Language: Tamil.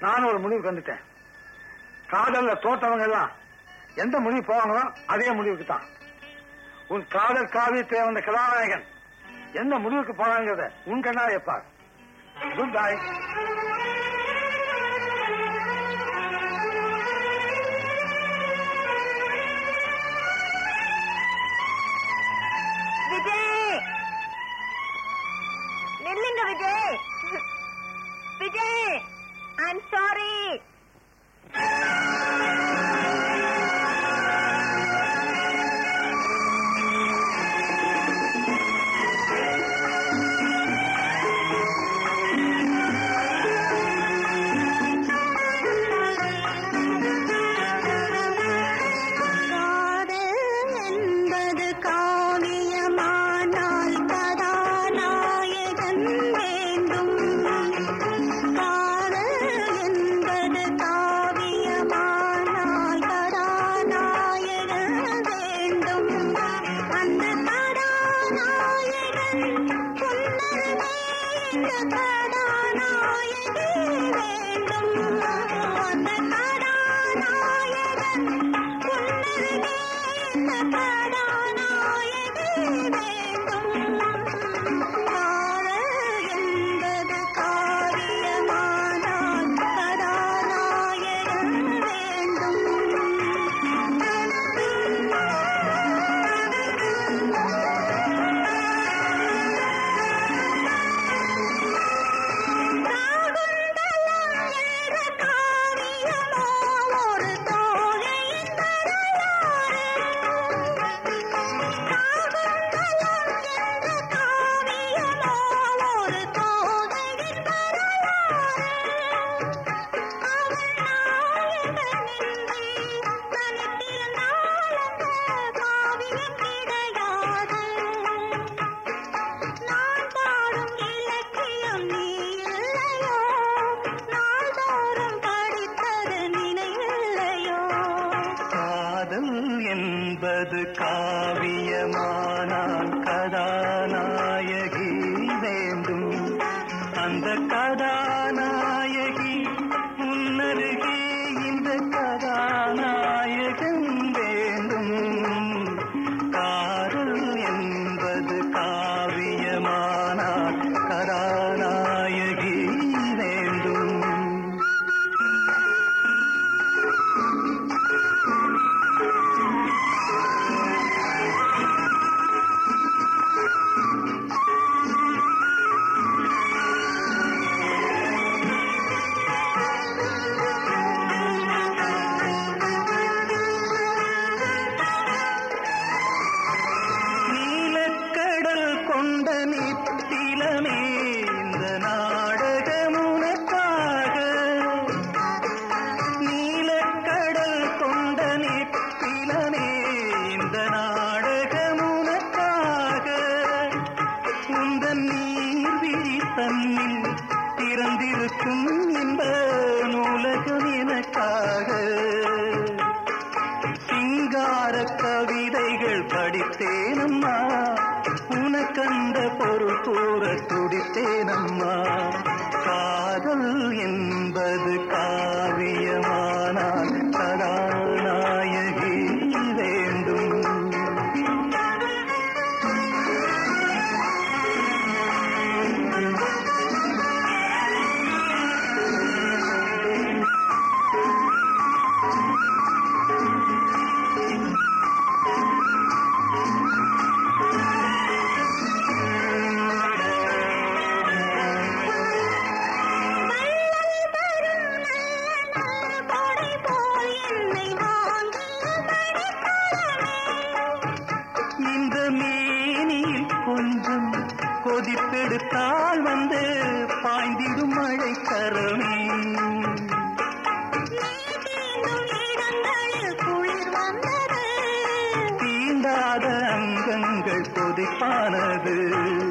நானும் ஒரு முடிவுக்கு வந்துட்டேன். காதல்ல தோட்டவங்க எல்லாம் எந்த முடிவு போவாங்களோ அதே முடிவுக்கு தான். உன் காதல் காவியத்தை வந்த கதாநாயகன் எந்த முடிவுக்கு போறாங்கிறத உன் கண்ணா எப்பார் குட் பை I'm sorry. கதாநாயகன் புன்னகை என்பது காவியமானால் கதாநாயகி வேண்டும். அந்த கதா தன்னில் திறந்திருக்கும் இந்த நூலகம் எனக்காக. சிங்கார கவிதைகள் படித்தேனம்மா. உனக்கந்த பொருள் கூற துடித்தேனம்மா. காதல் எதிர்த்தால் வந்து பாய்ந்திடும் மழை கரணி. தீண்டாத அங்கங்கள் கொதிப்பானது.